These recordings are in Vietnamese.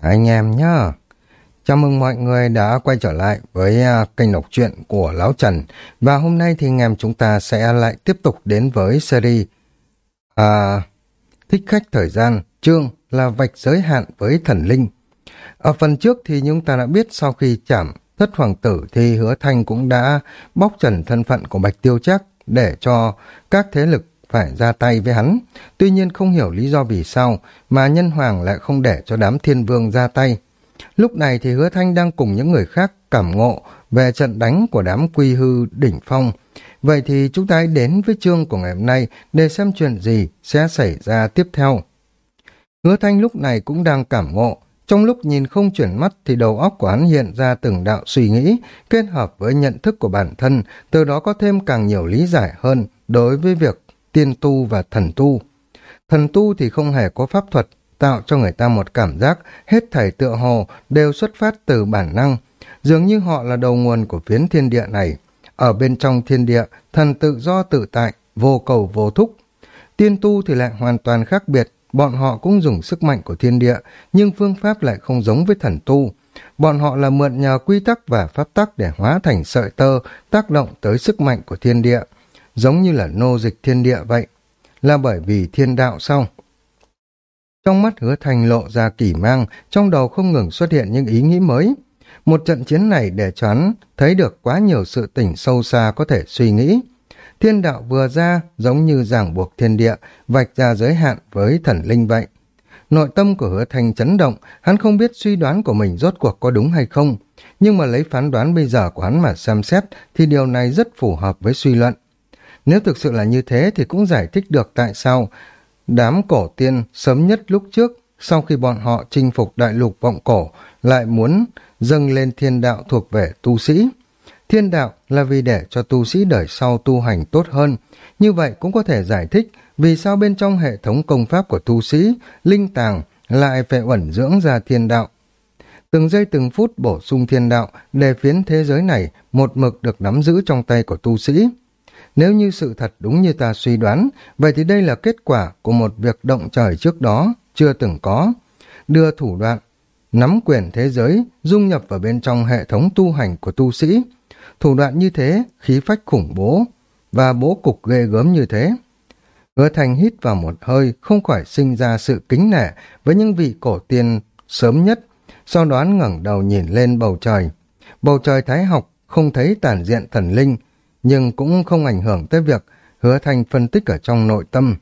Anh em nhá. Chào mừng mọi người đã quay trở lại với uh, kênh đọc truyện của Lão Trần. Và hôm nay thì anh em chúng ta sẽ lại tiếp tục đến với series uh, Thích khách thời gian, chương là vạch giới hạn với thần linh. Ở phần trước thì chúng ta đã biết sau khi chảm thất hoàng tử thì hứa thanh cũng đã bóc trần thân phận của Bạch Tiêu Chắc để cho các thế lực phải ra tay với hắn. Tuy nhiên không hiểu lý do vì sao mà nhân hoàng lại không để cho đám thiên vương ra tay. Lúc này thì hứa thanh đang cùng những người khác cảm ngộ về trận đánh của đám quy hư đỉnh phong. Vậy thì chúng ta hãy đến với chương của ngày hôm nay để xem chuyện gì sẽ xảy ra tiếp theo. Hứa thanh lúc này cũng đang cảm ngộ. Trong lúc nhìn không chuyển mắt thì đầu óc của hắn hiện ra từng đạo suy nghĩ, kết hợp với nhận thức của bản thân, từ đó có thêm càng nhiều lý giải hơn đối với việc tiên tu và thần tu. Thần tu thì không hề có pháp thuật, tạo cho người ta một cảm giác hết thảy tựa hồ đều xuất phát từ bản năng, dường như họ là đầu nguồn của phiến thiên địa này. Ở bên trong thiên địa, thần tự do tự tại, vô cầu vô thúc. Tiên tu thì lại hoàn toàn khác biệt, bọn họ cũng dùng sức mạnh của thiên địa, nhưng phương pháp lại không giống với thần tu. Bọn họ là mượn nhờ quy tắc và pháp tắc để hóa thành sợi tơ, tác động tới sức mạnh của thiên địa giống như là nô dịch thiên địa vậy, là bởi vì thiên đạo xong. Trong mắt hứa thành lộ ra kỳ mang, trong đầu không ngừng xuất hiện những ý nghĩ mới. Một trận chiến này để choán thấy được quá nhiều sự tỉnh sâu xa có thể suy nghĩ. Thiên đạo vừa ra giống như ràng buộc thiên địa, vạch ra giới hạn với thần linh vậy. Nội tâm của hứa thành chấn động, hắn không biết suy đoán của mình rốt cuộc có đúng hay không. Nhưng mà lấy phán đoán bây giờ của hắn mà xem xét thì điều này rất phù hợp với suy luận. Nếu thực sự là như thế thì cũng giải thích được tại sao đám cổ tiên sớm nhất lúc trước sau khi bọn họ chinh phục đại lục vọng cổ lại muốn dâng lên thiên đạo thuộc về tu sĩ. Thiên đạo là vì để cho tu sĩ đời sau tu hành tốt hơn. Như vậy cũng có thể giải thích vì sao bên trong hệ thống công pháp của tu sĩ, linh tàng lại phải ẩn dưỡng ra thiên đạo. Từng giây từng phút bổ sung thiên đạo để phiến thế giới này một mực được nắm giữ trong tay của tu sĩ. Nếu như sự thật đúng như ta suy đoán, vậy thì đây là kết quả của một việc động trời trước đó, chưa từng có. Đưa thủ đoạn, nắm quyền thế giới, dung nhập vào bên trong hệ thống tu hành của tu sĩ. Thủ đoạn như thế, khí phách khủng bố, và bố cục ghê gớm như thế. Hứa thành hít vào một hơi, không khỏi sinh ra sự kính nể với những vị cổ tiên sớm nhất, sau đó ngẩng đầu nhìn lên bầu trời. Bầu trời thái học không thấy tản diện thần linh, nhưng cũng không ảnh hưởng tới việc hứa thanh phân tích ở trong nội tâm.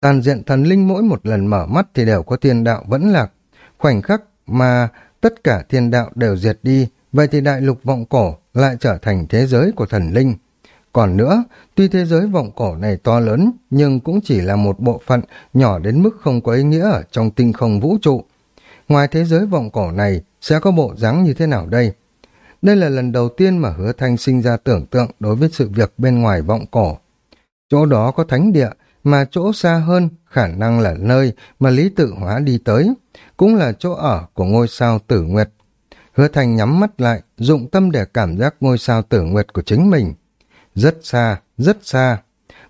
Tàn diện thần linh mỗi một lần mở mắt thì đều có thiên đạo vẫn lạc. Khoảnh khắc mà tất cả thiên đạo đều diệt đi, vậy thì đại lục vọng cổ lại trở thành thế giới của thần linh. Còn nữa, tuy thế giới vọng cổ này to lớn, nhưng cũng chỉ là một bộ phận nhỏ đến mức không có ý nghĩa ở trong tinh không vũ trụ. Ngoài thế giới vọng cổ này, sẽ có bộ dáng như thế nào đây? Đây là lần đầu tiên mà hứa thanh sinh ra tưởng tượng đối với sự việc bên ngoài vọng cổ. Chỗ đó có thánh địa, mà chỗ xa hơn khả năng là nơi mà Lý Tự Hóa đi tới, cũng là chỗ ở của ngôi sao tử nguyệt. Hứa Thanh nhắm mắt lại, dụng tâm để cảm giác ngôi sao tử nguyệt của chính mình. Rất xa, rất xa.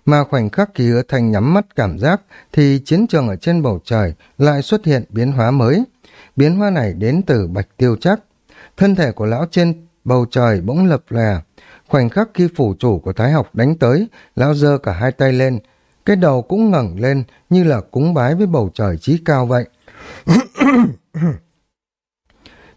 Mà khoảnh khắc khi hứa Thanh nhắm mắt cảm giác thì chiến trường ở trên bầu trời lại xuất hiện biến hóa mới. Biến hóa này đến từ bạch tiêu chắc. Thân thể của lão trên bầu trời bỗng lập lè. Khoảnh khắc khi phủ chủ của Thái học đánh tới, lão giơ cả hai tay lên. Cái đầu cũng ngẩng lên như là cúng bái với bầu trời trí cao vậy.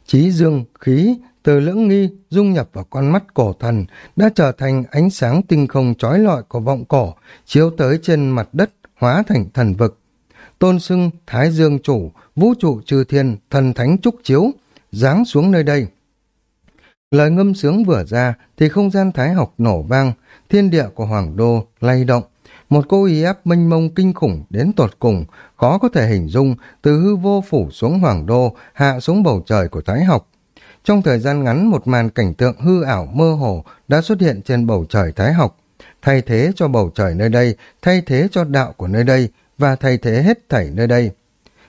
trí dương, khí, từ lưỡng nghi dung nhập vào con mắt cổ thần đã trở thành ánh sáng tinh không trói lọi của vọng cổ chiếu tới trên mặt đất hóa thành thần vực tôn xưng thái dương chủ vũ trụ trừ thiên thần thánh trúc chiếu giáng xuống nơi đây Lời ngâm sướng vừa ra thì không gian thái học nổ vang, thiên địa của hoàng đô lay động. Một cô ý áp mênh mông kinh khủng đến tột cùng, khó có thể hình dung từ hư vô phủ xuống hoàng đô, hạ xuống bầu trời của thái học. Trong thời gian ngắn một màn cảnh tượng hư ảo mơ hồ đã xuất hiện trên bầu trời thái học, thay thế cho bầu trời nơi đây, thay thế cho đạo của nơi đây và thay thế hết thảy nơi đây.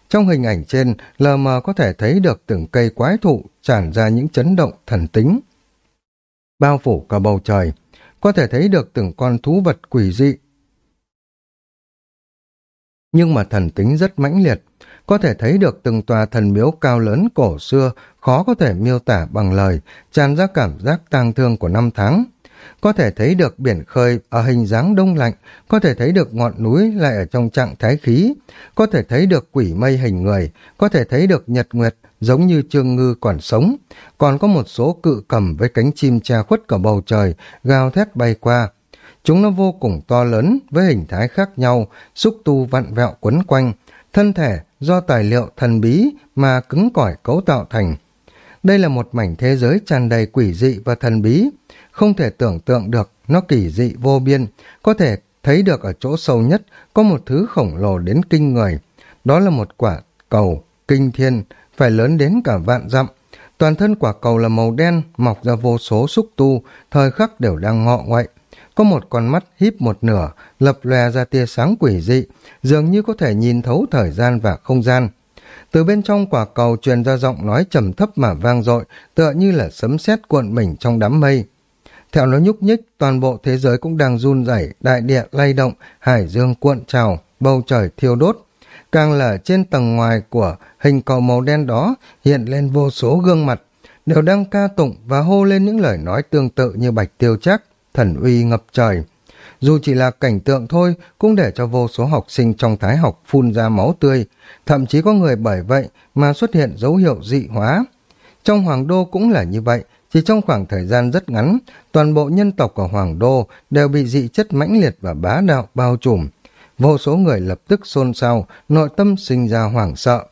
Trong hình ảnh trên, lờ mờ có thể thấy được từng cây quái thụ tràn ra những chấn động thần tính. Bao phủ cả bầu trời, có thể thấy được từng con thú vật quỷ dị. nhưng mà thần tính rất mãnh liệt. Có thể thấy được từng tòa thần miếu cao lớn cổ xưa, khó có thể miêu tả bằng lời, tràn ra cảm giác tang thương của năm tháng. Có thể thấy được biển khơi ở hình dáng đông lạnh, có thể thấy được ngọn núi lại ở trong trạng thái khí, có thể thấy được quỷ mây hình người, có thể thấy được nhật nguyệt giống như trương ngư còn sống, còn có một số cự cầm với cánh chim che khuất cả bầu trời, gào thét bay qua. Chúng nó vô cùng to lớn với hình thái khác nhau, xúc tu vặn vẹo quấn quanh, thân thể do tài liệu thần bí mà cứng cỏi cấu tạo thành. Đây là một mảnh thế giới tràn đầy quỷ dị và thần bí, không thể tưởng tượng được nó kỳ dị vô biên, có thể thấy được ở chỗ sâu nhất có một thứ khổng lồ đến kinh người. Đó là một quả cầu kinh thiên, phải lớn đến cả vạn dặm. Toàn thân quả cầu là màu đen, mọc ra vô số xúc tu, thời khắc đều đang ngọ ngoại. Có một con mắt híp một nửa, lập lòe ra tia sáng quỷ dị, dường như có thể nhìn thấu thời gian và không gian. Từ bên trong quả cầu truyền ra giọng nói trầm thấp mà vang dội, tựa như là sấm sét cuộn mình trong đám mây. Theo nó nhúc nhích, toàn bộ thế giới cũng đang run rẩy, đại địa lay động, hải dương cuộn trào, bầu trời thiêu đốt. Càng là trên tầng ngoài của hình cầu màu đen đó hiện lên vô số gương mặt, đều đang ca tụng và hô lên những lời nói tương tự như bạch tiêu chắc, thần uy ngập trời. Dù chỉ là cảnh tượng thôi, cũng để cho vô số học sinh trong thái học phun ra máu tươi, thậm chí có người bởi vậy mà xuất hiện dấu hiệu dị hóa. Trong Hoàng Đô cũng là như vậy, chỉ trong khoảng thời gian rất ngắn, toàn bộ nhân tộc ở Hoàng Đô đều bị dị chất mãnh liệt và bá đạo bao trùm. Vô số người lập tức xôn xao, nội tâm sinh ra hoảng sợ.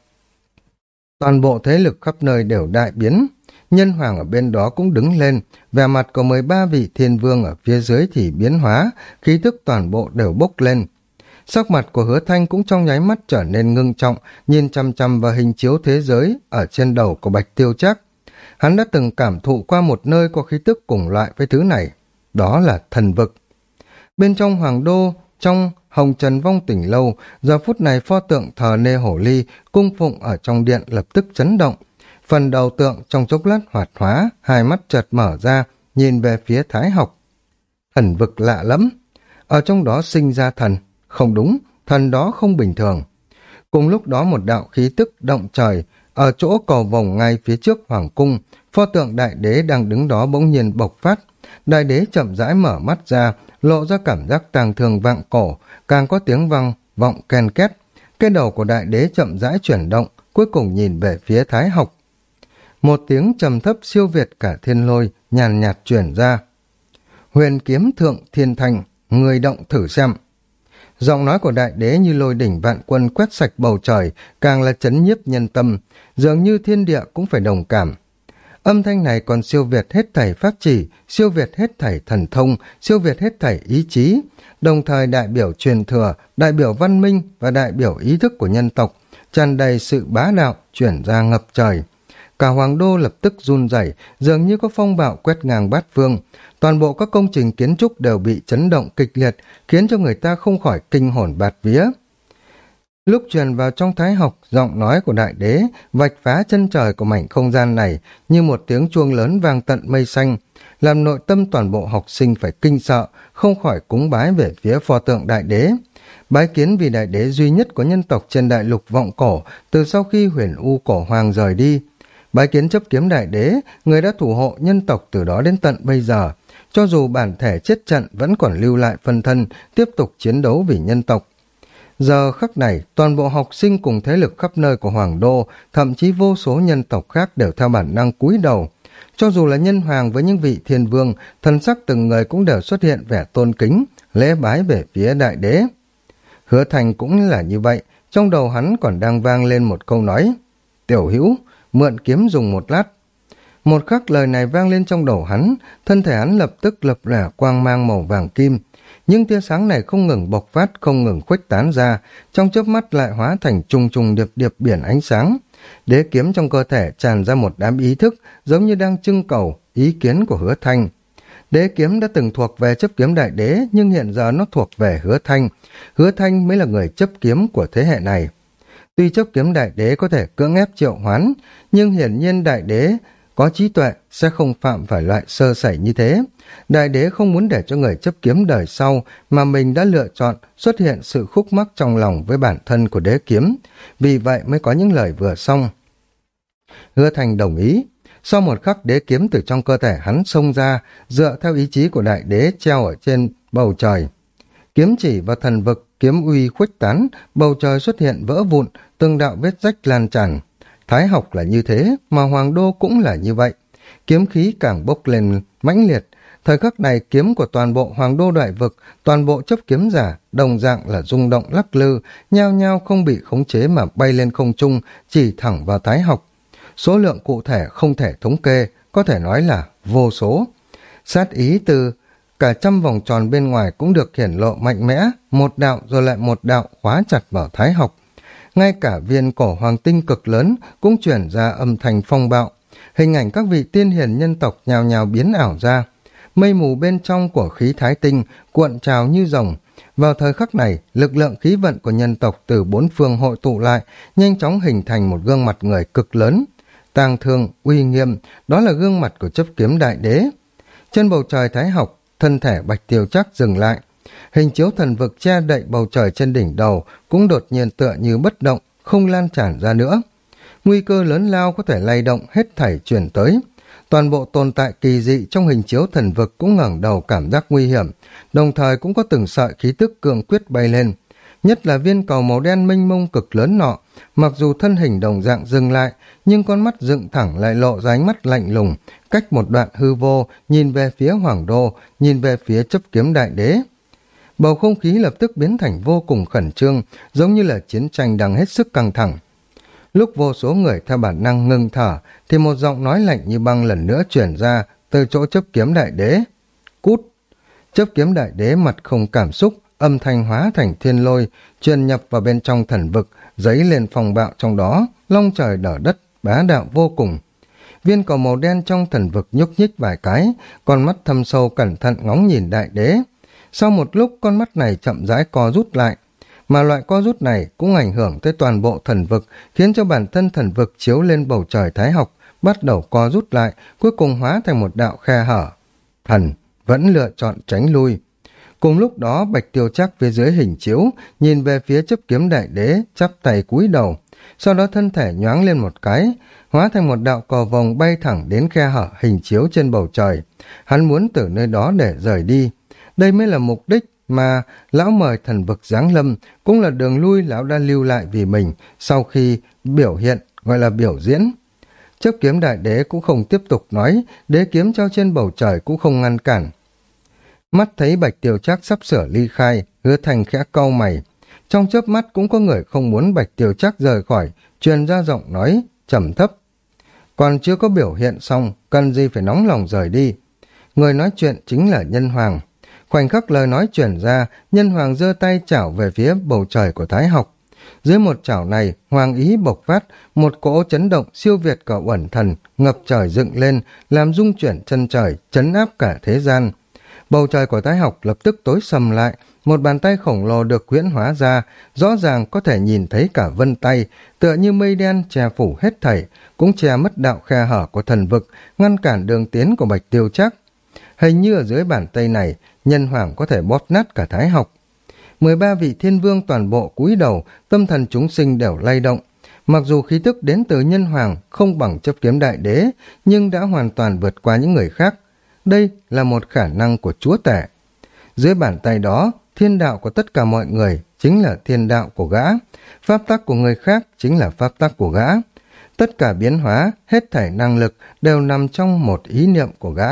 Toàn bộ thế lực khắp nơi đều đại biến. Nhân hoàng ở bên đó cũng đứng lên, vẻ mặt của 13 vị thiên vương ở phía dưới thì biến hóa, khí thức toàn bộ đều bốc lên. Sắc mặt của hứa thanh cũng trong nháy mắt trở nên ngưng trọng, nhìn chăm chăm vào hình chiếu thế giới ở trên đầu của bạch tiêu chắc. Hắn đã từng cảm thụ qua một nơi có khí tức cùng loại với thứ này. Đó là thần vực. Bên trong hoàng đô, trong hồng trần vong tỉnh lâu, giờ phút này pho tượng thờ nê hổ ly, cung phụng ở trong điện lập tức chấn động. Phần đầu tượng trong chốc lát hoạt hóa, hai mắt chợt mở ra, nhìn về phía thái học. Thần vực lạ lắm. Ở trong đó sinh ra thần. Không đúng, thần đó không bình thường. Cùng lúc đó một đạo khí tức động trời, ở chỗ cầu vòng ngay phía trước hoàng cung, pho tượng đại đế đang đứng đó bỗng nhiên bộc phát. Đại đế chậm rãi mở mắt ra, lộ ra cảm giác tàng thường vạng cổ, càng có tiếng vang vọng ken két. Cái đầu của đại đế chậm rãi chuyển động, cuối cùng nhìn về phía thái học. Một tiếng trầm thấp siêu việt cả thiên lôi, nhàn nhạt chuyển ra. Huyền kiếm thượng thiên thành, người động thử xem. Giọng nói của đại đế như lôi đỉnh vạn quân quét sạch bầu trời, càng là chấn nhiếp nhân tâm, dường như thiên địa cũng phải đồng cảm. Âm thanh này còn siêu việt hết thảy pháp chỉ, siêu việt hết thảy thần thông, siêu việt hết thảy ý chí, đồng thời đại biểu truyền thừa, đại biểu văn minh và đại biểu ý thức của nhân tộc, tràn đầy sự bá đạo chuyển ra ngập trời. Cả hoàng đô lập tức run rẩy, dường như có phong bạo quét ngang bát phương. Toàn bộ các công trình kiến trúc đều bị chấn động kịch liệt, khiến cho người ta không khỏi kinh hồn bạt vía. Lúc truyền vào trong thái học, giọng nói của đại đế vạch phá chân trời của mảnh không gian này như một tiếng chuông lớn vang tận mây xanh, làm nội tâm toàn bộ học sinh phải kinh sợ, không khỏi cúng bái về phía pho tượng đại đế. Bái kiến vì đại đế duy nhất của nhân tộc trên đại lục vọng cổ từ sau khi huyền u cổ hoàng rời đi. Bái kiến chấp kiếm đại đế, người đã thủ hộ nhân tộc từ đó đến tận bây giờ. Cho dù bản thể chết trận vẫn còn lưu lại phân thân, tiếp tục chiến đấu vì nhân tộc. Giờ khắc này, toàn bộ học sinh cùng thế lực khắp nơi của Hoàng Đô, thậm chí vô số nhân tộc khác đều theo bản năng cúi đầu. Cho dù là nhân hoàng với những vị thiên vương, thần sắc từng người cũng đều xuất hiện vẻ tôn kính, lễ bái về phía đại đế. Hứa thành cũng là như vậy, trong đầu hắn còn đang vang lên một câu nói. Tiểu hữu, mượn kiếm dùng một lát. Một khắc lời này vang lên trong đầu hắn, thân thể hắn lập tức lập lẻ quang mang màu vàng kim, nhưng tia sáng này không ngừng bộc phát, không ngừng khuếch tán ra, trong chớp mắt lại hóa thành trùng trùng điệp điệp biển ánh sáng. Đế kiếm trong cơ thể tràn ra một đám ý thức, giống như đang trưng cầu ý kiến của hứa thanh. Đế kiếm đã từng thuộc về chấp kiếm đại đế, nhưng hiện giờ nó thuộc về hứa thanh. Hứa thanh mới là người chấp kiếm của thế hệ này. Tuy chấp kiếm đại đế có thể cưỡng ép triệu hoán, nhưng hiển nhiên đại đế có trí tuệ sẽ không phạm phải loại sơ sẩy như thế. Đại đế không muốn để cho người chấp kiếm đời sau mà mình đã lựa chọn xuất hiện sự khúc mắc trong lòng với bản thân của đế kiếm, vì vậy mới có những lời vừa xong. Hứa Thành đồng ý, sau một khắc đế kiếm từ trong cơ thể hắn xông ra, dựa theo ý chí của đại đế treo ở trên bầu trời. Kiếm chỉ và thần vực, kiếm uy khuếch tán, bầu trời xuất hiện vỡ vụn, từng đạo vết rách lan tràn. Thái học là như thế, mà hoàng đô cũng là như vậy. Kiếm khí càng bốc lên mãnh liệt, thời khắc này kiếm của toàn bộ hoàng đô đại vực, toàn bộ chấp kiếm giả, đồng dạng là rung động lắc lư, nhao nhao không bị khống chế mà bay lên không trung, chỉ thẳng vào thái học. Số lượng cụ thể không thể thống kê, có thể nói là vô số. Sát ý từ cả trăm vòng tròn bên ngoài cũng được hiển lộ mạnh mẽ, một đạo rồi lại một đạo khóa chặt vào thái học. Ngay cả viên cổ hoàng tinh cực lớn cũng chuyển ra âm thanh phong bạo. Hình ảnh các vị tiên hiền nhân tộc nhào nhào biến ảo ra. Mây mù bên trong của khí thái tinh cuộn trào như rồng. Vào thời khắc này, lực lượng khí vận của nhân tộc từ bốn phương hội tụ lại, nhanh chóng hình thành một gương mặt người cực lớn. Tàng thương, uy nghiêm, đó là gương mặt của chấp kiếm đại đế. Trên bầu trời thái học, thân thể bạch tiêu chắc dừng lại. Hình chiếu thần vực che đậy bầu trời trên đỉnh đầu cũng đột nhiên tựa như bất động, không lan tràn ra nữa. Nguy cơ lớn lao có thể lay động hết thảy chuyển tới. Toàn bộ tồn tại kỳ dị trong hình chiếu thần vực cũng ngẩng đầu cảm giác nguy hiểm, đồng thời cũng có từng sợi khí tức cường quyết bay lên. Nhất là viên cầu màu đen mênh mông cực lớn nọ, mặc dù thân hình đồng dạng dừng lại, nhưng con mắt dựng thẳng lại lộ ra ánh mắt lạnh lùng, cách một đoạn hư vô, nhìn về phía hoàng đô, nhìn về phía chấp kiếm đại đế. Bầu không khí lập tức biến thành vô cùng khẩn trương, giống như là chiến tranh đang hết sức căng thẳng. Lúc vô số người theo bản năng ngừng thở, thì một giọng nói lạnh như băng lần nữa chuyển ra từ chỗ chấp kiếm đại đế. Cút! Chấp kiếm đại đế mặt không cảm xúc, âm thanh hóa thành thiên lôi, truyền nhập vào bên trong thần vực, giấy lên phòng bạo trong đó, long trời đở đất, bá đạo vô cùng. Viên cầu màu đen trong thần vực nhúc nhích vài cái, con mắt thâm sâu cẩn thận ngóng nhìn đại đế. Sau một lúc con mắt này chậm rãi co rút lại, mà loại co rút này cũng ảnh hưởng tới toàn bộ thần vực, khiến cho bản thân thần vực chiếu lên bầu trời thái học, bắt đầu co rút lại, cuối cùng hóa thành một đạo khe hở. Thần vẫn lựa chọn tránh lui. Cùng lúc đó Bạch Tiêu chắc phía dưới hình chiếu, nhìn về phía chấp kiếm đại đế, chắp tay cúi đầu. Sau đó thân thể nhoáng lên một cái, hóa thành một đạo cò vòng bay thẳng đến khe hở hình chiếu trên bầu trời. Hắn muốn từ nơi đó để rời đi. Đây mới là mục đích mà lão mời thần vực giáng lâm, cũng là đường lui lão đã lưu lại vì mình sau khi biểu hiện, gọi là biểu diễn. Chấp kiếm đại đế cũng không tiếp tục nói, đế kiếm treo trên bầu trời cũng không ngăn cản. Mắt thấy bạch tiêu chắc sắp sửa ly khai, hứa thành khẽ cau mày. Trong chớp mắt cũng có người không muốn bạch tiêu chắc rời khỏi, truyền ra giọng nói, trầm thấp. Còn chưa có biểu hiện xong, cần gì phải nóng lòng rời đi. Người nói chuyện chính là nhân hoàng. Khoảnh khắc lời nói chuyển ra, nhân hoàng giơ tay chảo về phía bầu trời của Thái học. Dưới một chảo này, hoàng ý bộc phát, một cỗ chấn động siêu việt cả uẩn thần, ngập trời dựng lên, làm rung chuyển chân trời, chấn áp cả thế gian. Bầu trời của Thái học lập tức tối sầm lại, một bàn tay khổng lồ được huyễn hóa ra, rõ ràng có thể nhìn thấy cả vân tay, tựa như mây đen che phủ hết thảy, cũng che mất đạo khe hở của thần vực, ngăn cản đường tiến của Bạch Tiêu Chắc. Hình như ở dưới bàn tay này, nhân hoàng có thể bóp nát cả thái học. 13 vị thiên vương toàn bộ cúi đầu, tâm thần chúng sinh đều lay động. Mặc dù khí tức đến từ nhân hoàng không bằng chấp kiếm đại đế, nhưng đã hoàn toàn vượt qua những người khác. Đây là một khả năng của chúa tể. Dưới bàn tay đó, thiên đạo của tất cả mọi người chính là thiên đạo của gã. Pháp tắc của người khác chính là pháp tắc của gã. Tất cả biến hóa, hết thảy năng lực đều nằm trong một ý niệm của gã.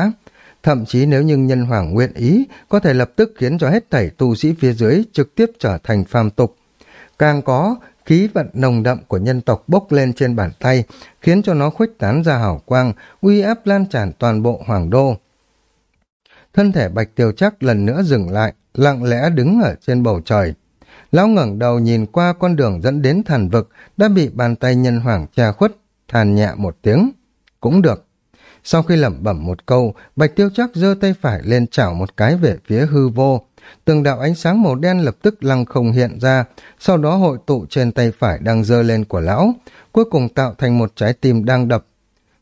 Thậm chí nếu như nhân hoàng nguyện ý, có thể lập tức khiến cho hết thảy tu sĩ phía dưới trực tiếp trở thành phàm tục. Càng có khí vận nồng đậm của nhân tộc bốc lên trên bàn tay, khiến cho nó khuếch tán ra hào quang, uy áp lan tràn toàn bộ hoàng đô. Thân thể bạch tiêu chắc lần nữa dừng lại, lặng lẽ đứng ở trên bầu trời. Lão ngẩng đầu nhìn qua con đường dẫn đến thần vực, đã bị bàn tay nhân hoàng che khuất, than nhẹ một tiếng. Cũng được. Sau khi lẩm bẩm một câu, Bạch Tiêu Chắc giơ tay phải lên chảo một cái về phía hư vô. Từng đạo ánh sáng màu đen lập tức lăng không hiện ra, sau đó hội tụ trên tay phải đang giơ lên của lão, cuối cùng tạo thành một trái tim đang đập.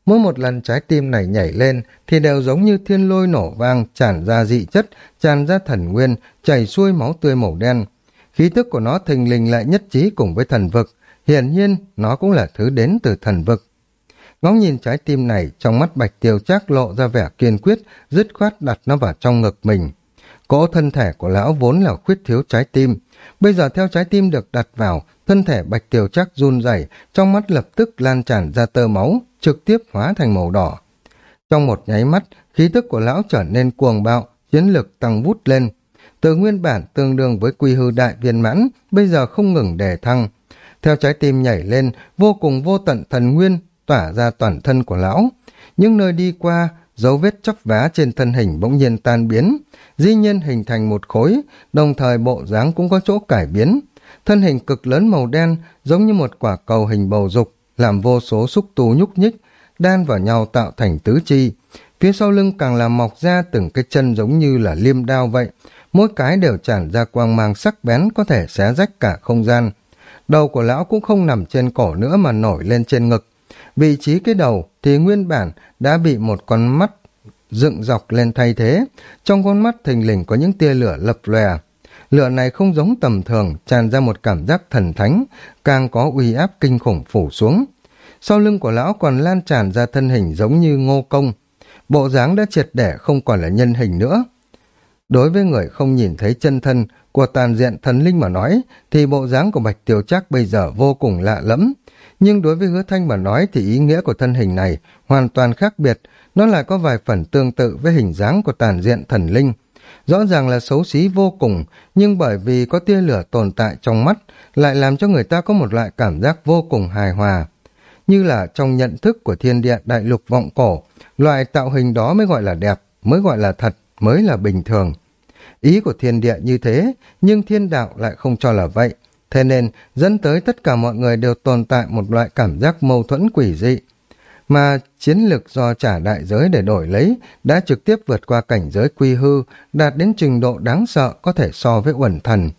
Mỗi một lần trái tim này nhảy lên thì đều giống như thiên lôi nổ vang, tràn ra dị chất, tràn ra thần nguyên, chảy xuôi máu tươi màu đen. Khí tức của nó thình lình lại nhất trí cùng với thần vực, hiển nhiên nó cũng là thứ đến từ thần vực. Ngóng nhìn trái tim này, trong mắt bạch tiêu trác lộ ra vẻ kiên quyết, dứt khoát đặt nó vào trong ngực mình. Cỗ thân thể của lão vốn là khuyết thiếu trái tim. Bây giờ theo trái tim được đặt vào, thân thể bạch tiêu trác run rẩy, trong mắt lập tức lan tràn ra tơ máu, trực tiếp hóa thành màu đỏ. Trong một nháy mắt, khí tức của lão trở nên cuồng bạo, chiến lực tăng vút lên. Từ nguyên bản tương đương với quy hư đại viên mãn, bây giờ không ngừng đề thăng. Theo trái tim nhảy lên, vô cùng vô tận thần nguyên tỏa ra toàn thân của lão. Những nơi đi qua, dấu vết chóc vá trên thân hình bỗng nhiên tan biến, di nhiên hình thành một khối, đồng thời bộ dáng cũng có chỗ cải biến. Thân hình cực lớn màu đen giống như một quả cầu hình bầu dục, làm vô số xúc tu nhúc nhích, đan vào nhau tạo thành tứ chi. Phía sau lưng càng làm mọc ra từng cái chân giống như là liêm đao vậy, mỗi cái đều tràn ra quang mang sắc bén có thể xé rách cả không gian. Đầu của lão cũng không nằm trên cổ nữa mà nổi lên trên ngực. Vị trí cái đầu thì nguyên bản đã bị một con mắt dựng dọc lên thay thế. Trong con mắt thình lình có những tia lửa lập lòe. Lửa này không giống tầm thường, tràn ra một cảm giác thần thánh, càng có uy áp kinh khủng phủ xuống. Sau lưng của lão còn lan tràn ra thân hình giống như ngô công. Bộ dáng đã triệt để không còn là nhân hình nữa. Đối với người không nhìn thấy chân thân của tàn diện thần linh mà nói, thì bộ dáng của Bạch Tiêu Trác bây giờ vô cùng lạ lẫm. Nhưng đối với hứa thanh mà nói thì ý nghĩa của thân hình này hoàn toàn khác biệt, nó lại có vài phần tương tự với hình dáng của tàn diện thần linh. Rõ ràng là xấu xí vô cùng, nhưng bởi vì có tia lửa tồn tại trong mắt, lại làm cho người ta có một loại cảm giác vô cùng hài hòa. Như là trong nhận thức của thiên địa đại lục vọng cổ, loại tạo hình đó mới gọi là đẹp, mới gọi là thật, mới là bình thường. Ý của thiên địa như thế, nhưng thiên đạo lại không cho là vậy. Thế nên dẫn tới tất cả mọi người đều tồn tại một loại cảm giác mâu thuẫn quỷ dị. Mà chiến lược do trả đại giới để đổi lấy đã trực tiếp vượt qua cảnh giới quy hư, đạt đến trình độ đáng sợ có thể so với uẩn thần.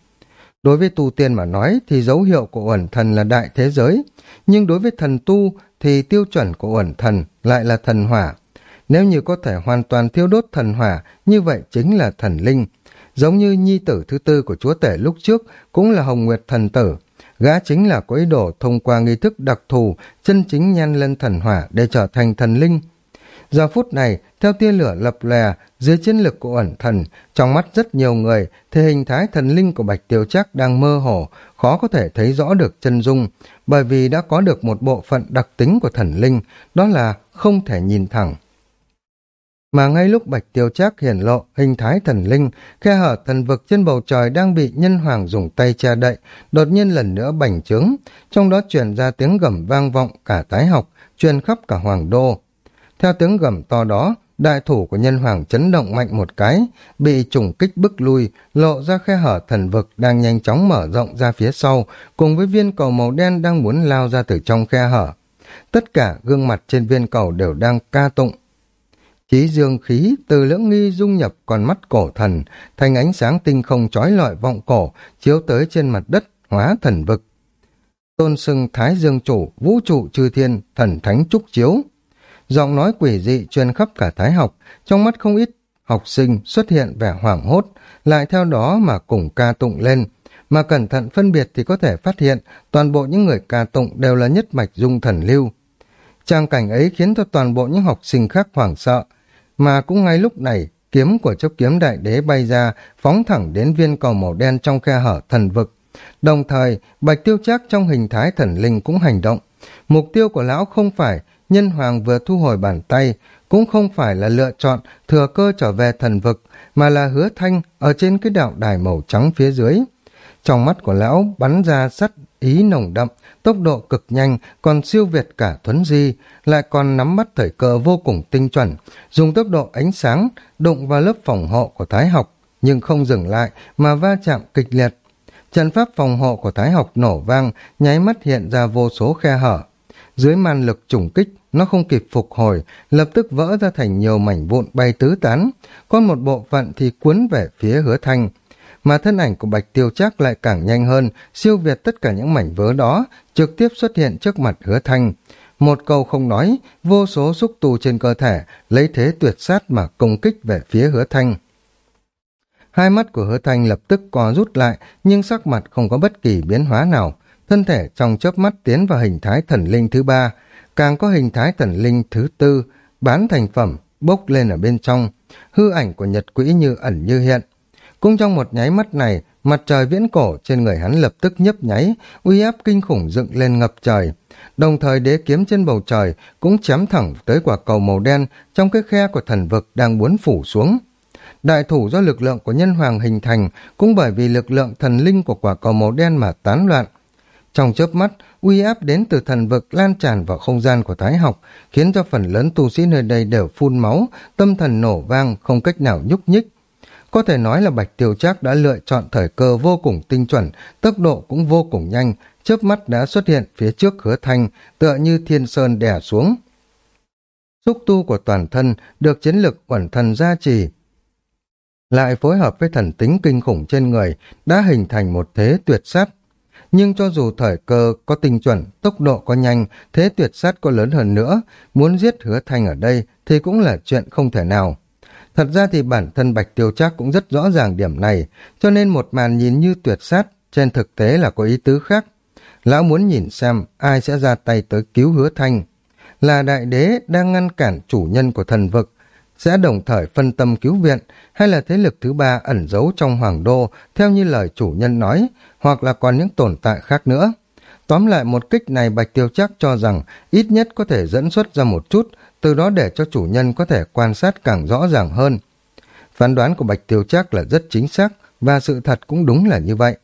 Đối với tu tiên mà nói thì dấu hiệu của uẩn thần là đại thế giới, nhưng đối với thần tu thì tiêu chuẩn của uẩn thần lại là thần hỏa. Nếu như có thể hoàn toàn thiêu đốt thần hỏa, như vậy chính là thần linh, Giống như nhi tử thứ tư của chúa tể lúc trước cũng là Hồng Nguyệt thần tử. Gã chính là có ý đồ thông qua nghi thức đặc thù chân chính nhan lên thần hỏa để trở thành thần linh. Giờ phút này, theo tia lửa lập lè, dưới chiến lực của ẩn thần, trong mắt rất nhiều người, thì hình thái thần linh của Bạch Tiêu Chắc đang mơ hồ, khó có thể thấy rõ được chân dung, bởi vì đã có được một bộ phận đặc tính của thần linh, đó là không thể nhìn thẳng. Mà ngay lúc Bạch Tiêu Trác hiển lộ hình thái thần linh, khe hở thần vực trên bầu trời đang bị nhân hoàng dùng tay che đậy, đột nhiên lần nữa bành trướng, trong đó truyền ra tiếng gầm vang vọng cả tái học, truyền khắp cả hoàng đô. Theo tiếng gầm to đó, đại thủ của nhân hoàng chấn động mạnh một cái, bị trùng kích bức lui, lộ ra khe hở thần vực đang nhanh chóng mở rộng ra phía sau, cùng với viên cầu màu đen đang muốn lao ra từ trong khe hở. Tất cả gương mặt trên viên cầu đều đang ca tụng, Chí dương khí từ lưỡng nghi dung nhập con mắt cổ thần, thành ánh sáng tinh không trói lọi vọng cổ, chiếu tới trên mặt đất, hóa thần vực. Tôn sưng Thái Dương Chủ, Vũ trụ chư thiên, thần thánh trúc chiếu. Giọng nói quỷ dị truyền khắp cả Thái học, trong mắt không ít học sinh xuất hiện vẻ hoảng hốt, lại theo đó mà cùng ca tụng lên. Mà cẩn thận phân biệt thì có thể phát hiện toàn bộ những người ca tụng đều là nhất mạch dung thần lưu. Trang cảnh ấy khiến cho toàn bộ những học sinh khác hoảng sợ, mà cũng ngay lúc này, kiếm của chốc kiếm đại đế bay ra, phóng thẳng đến viên cầu màu đen trong khe hở thần vực. Đồng thời, bạch tiêu chắc trong hình thái thần linh cũng hành động. Mục tiêu của lão không phải nhân hoàng vừa thu hồi bàn tay, cũng không phải là lựa chọn thừa cơ trở về thần vực, mà là hứa thanh ở trên cái đạo đài màu trắng phía dưới. Trong mắt của lão bắn ra sắt ý nồng đậm, tốc độ cực nhanh, còn siêu việt cả thuấn di, lại còn nắm bắt thời cơ vô cùng tinh chuẩn, dùng tốc độ ánh sáng đụng vào lớp phòng hộ của Thái học, nhưng không dừng lại mà va chạm kịch liệt. Trận pháp phòng hộ của Thái học nổ vang, nháy mắt hiện ra vô số khe hở. Dưới màn lực trùng kích, nó không kịp phục hồi, lập tức vỡ ra thành nhiều mảnh vụn bay tứ tán, còn một bộ phận thì cuốn về phía hứa thanh, mà thân ảnh của Bạch Tiêu Trác lại càng nhanh hơn, siêu việt tất cả những mảnh vỡ đó, trực tiếp xuất hiện trước mặt hứa thanh. Một câu không nói, vô số xúc tu trên cơ thể, lấy thế tuyệt sát mà công kích về phía hứa thanh. Hai mắt của hứa thanh lập tức co rút lại, nhưng sắc mặt không có bất kỳ biến hóa nào. Thân thể trong chớp mắt tiến vào hình thái thần linh thứ ba, càng có hình thái thần linh thứ tư, bán thành phẩm, bốc lên ở bên trong. Hư ảnh của nhật quỹ như ẩn như hiện. Cũng trong một nháy mắt này, mặt trời viễn cổ trên người hắn lập tức nhấp nháy, uy áp kinh khủng dựng lên ngập trời. Đồng thời đế kiếm trên bầu trời cũng chém thẳng tới quả cầu màu đen trong cái khe của thần vực đang muốn phủ xuống. Đại thủ do lực lượng của nhân hoàng hình thành cũng bởi vì lực lượng thần linh của quả cầu màu đen mà tán loạn. Trong chớp mắt, uy áp đến từ thần vực lan tràn vào không gian của Thái học, khiến cho phần lớn tu sĩ nơi đây đều phun máu, tâm thần nổ vang, không cách nào nhúc nhích. Có thể nói là Bạch Tiêu Trác đã lựa chọn thời cơ vô cùng tinh chuẩn, tốc độ cũng vô cùng nhanh, chớp mắt đã xuất hiện phía trước hứa thanh, tựa như thiên sơn đè xuống. Xúc tu của toàn thân được chiến lực quẩn thần gia trì, lại phối hợp với thần tính kinh khủng trên người, đã hình thành một thế tuyệt sát. Nhưng cho dù thời cơ có tinh chuẩn, tốc độ có nhanh, thế tuyệt sát có lớn hơn nữa, muốn giết hứa thanh ở đây thì cũng là chuyện không thể nào. Thật ra thì bản thân Bạch Tiêu Trác cũng rất rõ ràng điểm này, cho nên một màn nhìn như tuyệt sát, trên thực tế là có ý tứ khác. Lão muốn nhìn xem ai sẽ ra tay tới cứu hứa thanh. Là đại đế đang ngăn cản chủ nhân của thần vực, sẽ đồng thời phân tâm cứu viện, hay là thế lực thứ ba ẩn giấu trong hoàng đô, theo như lời chủ nhân nói, hoặc là còn những tồn tại khác nữa. Tóm lại một kích này Bạch Tiêu chắc cho rằng ít nhất có thể dẫn xuất ra một chút, từ đó để cho chủ nhân có thể quan sát càng rõ ràng hơn. Phán đoán của Bạch Tiêu Trác là rất chính xác, và sự thật cũng đúng là như vậy.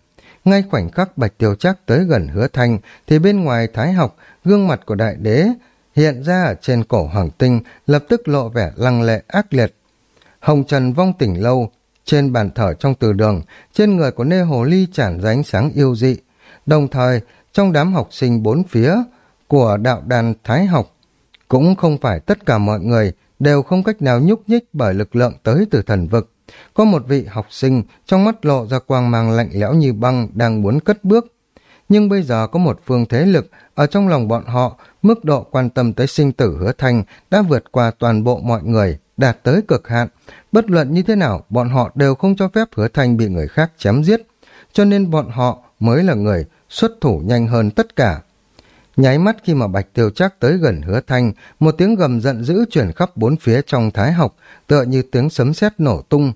Ngay khoảnh khắc Bạch Tiêu Trác tới gần hứa thanh, thì bên ngoài thái học, gương mặt của đại đế hiện ra ở trên cổ hoàng tinh, lập tức lộ vẻ lăng lệ ác liệt. Hồng Trần vong tỉnh lâu, trên bàn thờ trong từ đường, trên người của nê hồ ly tràn ra ánh sáng yêu dị. Đồng thời, trong đám học sinh bốn phía của đạo đàn Thái học, cũng không phải tất cả mọi người đều không cách nào nhúc nhích bởi lực lượng tới từ thần vực. Có một vị học sinh trong mắt lộ ra quang mang lạnh lẽo như băng đang muốn cất bước. Nhưng bây giờ có một phương thế lực ở trong lòng bọn họ, mức độ quan tâm tới sinh tử hứa thanh đã vượt qua toàn bộ mọi người, đạt tới cực hạn. Bất luận như thế nào, bọn họ đều không cho phép hứa thanh bị người khác chém giết. Cho nên bọn họ mới là người xuất thủ nhanh hơn tất cả. Nháy mắt khi mà Bạch Tiêu chắc tới gần hứa thanh, một tiếng gầm giận dữ chuyển khắp bốn phía trong thái học, tựa như tiếng sấm sét nổ tung.